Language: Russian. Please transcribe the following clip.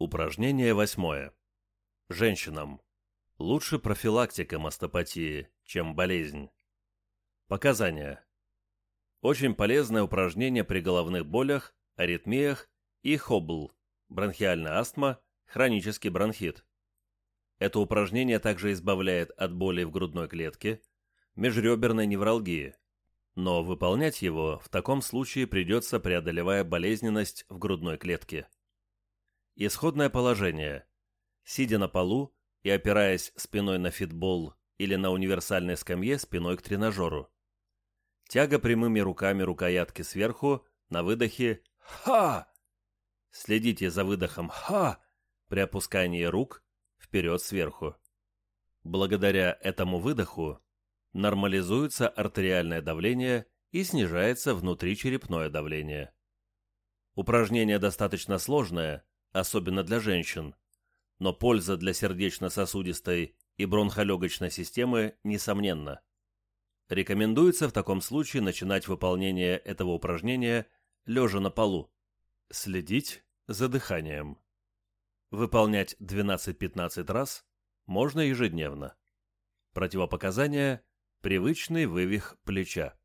Упражнение восьмое. Женщинам. Лучше профилактика мастопатии, чем болезнь. Показания. Очень полезное упражнение при головных болях, аритмиях и хоббл, бронхиальная астма, хронический бронхит. Это упражнение также избавляет от боли в грудной клетке, межреберной невралгии, но выполнять его в таком случае придется, преодолевая болезненность в грудной клетке. Исходное положение. Сидя на полу и опираясь спиной на фитбол или на универсальной скамье спиной к тренажеру. Тяга прямыми руками рукоятки сверху, на выдохе «Ха!». Следите за выдохом «Ха!» при опускании рук вперед сверху. Благодаря этому выдоху нормализуется артериальное давление и снижается внутричерепное давление. Упражнение достаточно сложное, особенно для женщин, но польза для сердечно-сосудистой и бронхолегочной системы несомненна. Рекомендуется в таком случае начинать выполнение этого упражнения лежа на полу. Следить за дыханием. Выполнять 12-15 раз можно ежедневно. Противопоказания – привычный вывих плеча.